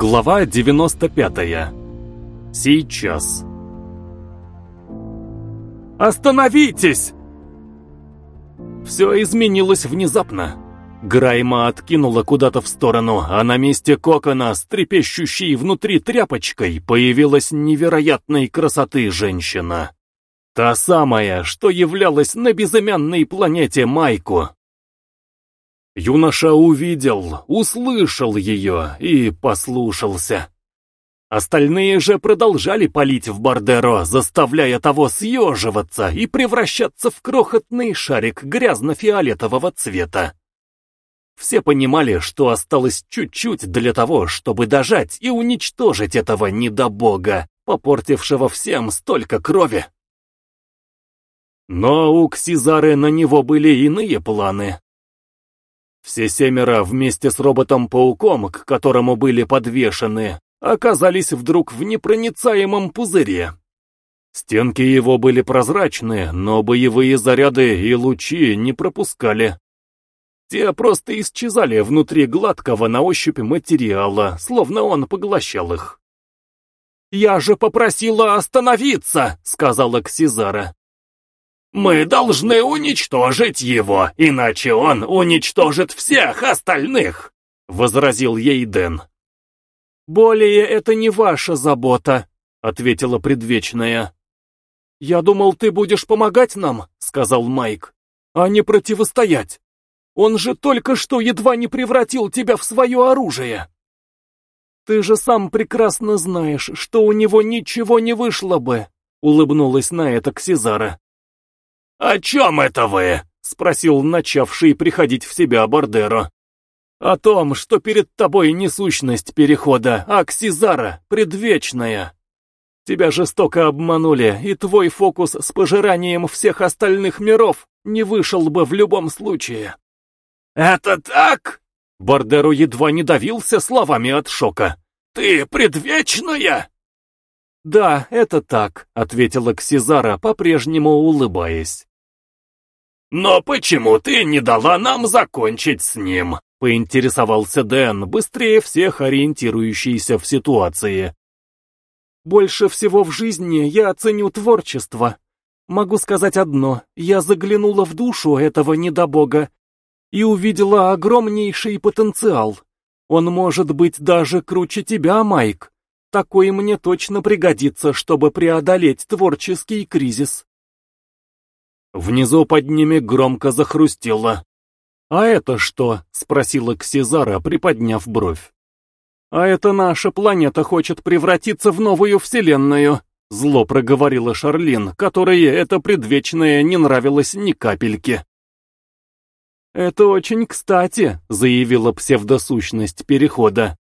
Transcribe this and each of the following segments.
Глава 95. Сейчас. «Остановитесь!» Все изменилось внезапно. Грайма откинула куда-то в сторону, а на месте кокона, с трепещущей внутри тряпочкой, появилась невероятной красоты женщина. Та самая, что являлась на безымянной планете Майку. Юноша увидел, услышал ее и послушался. Остальные же продолжали палить в Бардеро, заставляя того съеживаться и превращаться в крохотный шарик грязно-фиолетового цвета. Все понимали, что осталось чуть-чуть для того, чтобы дожать и уничтожить этого недобога, попортившего всем столько крови. Но у Ксизары на него были иные планы. Все семеро вместе с роботом-пауком, к которому были подвешены, оказались вдруг в непроницаемом пузыре. Стенки его были прозрачные, но боевые заряды и лучи не пропускали. Те просто исчезали внутри гладкого на ощупь материала, словно он поглощал их. «Я же попросила остановиться!» — сказала Ксизара. Мы должны уничтожить его, иначе он уничтожит всех остальных!» — возразил ей Дэн. «Более это не ваша забота», — ответила предвечная. «Я думал, ты будешь помогать нам», — сказал Майк, — «а не противостоять. Он же только что едва не превратил тебя в свое оружие». «Ты же сам прекрасно знаешь, что у него ничего не вышло бы», — улыбнулась на это Ксизара. «О чем это вы?» — спросил начавший приходить в себя Бардеро. «О том, что перед тобой не сущность перехода, а Ксизара, предвечная. Тебя жестоко обманули, и твой фокус с пожиранием всех остальных миров не вышел бы в любом случае». «Это так?» Бардеро едва не давился словами от шока. «Ты предвечная?» «Да, это так», — ответила Ксизара, по-прежнему улыбаясь. «Но почему ты не дала нам закончить с ним?» — поинтересовался Дэн, быстрее всех ориентирующийся в ситуации. «Больше всего в жизни я ценю творчество. Могу сказать одно, я заглянула в душу этого недобога и увидела огромнейший потенциал. Он может быть даже круче тебя, Майк. Такой мне точно пригодится, чтобы преодолеть творческий кризис». Внизу под ними громко захрустело. «А это что?» — спросила Ксизара, приподняв бровь. «А это наша планета хочет превратиться в новую вселенную», — зло проговорила Шарлин, которой это предвечное не нравилось ни капельки. «Это очень кстати», — заявила псевдосущность Перехода.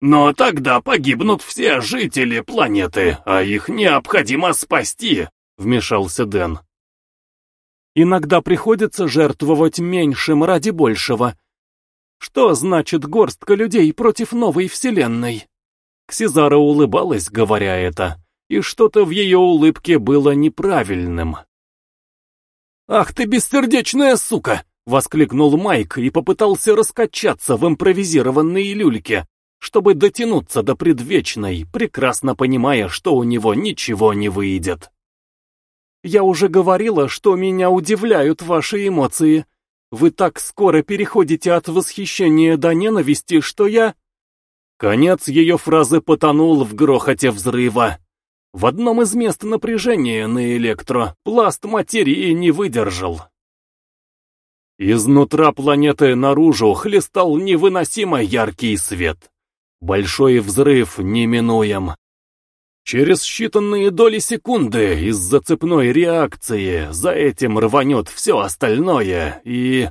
«Но тогда погибнут все жители планеты, а их необходимо спасти», — вмешался Дэн. Иногда приходится жертвовать меньшим ради большего. Что значит горстка людей против новой вселенной? Ксизара улыбалась, говоря это, и что-то в ее улыбке было неправильным. «Ах ты бессердечная сука!» — воскликнул Майк и попытался раскачаться в импровизированной люльке, чтобы дотянуться до предвечной, прекрасно понимая, что у него ничего не выйдет. Я уже говорила, что меня удивляют ваши эмоции. Вы так скоро переходите от восхищения до ненависти, что я...» Конец ее фразы потонул в грохоте взрыва. В одном из мест напряжения на электро пласт материи не выдержал. Изнутра планеты наружу хлестал невыносимо яркий свет. Большой взрыв неминуем. Через считанные доли секунды из-за цепной реакции за этим рванет все остальное, и...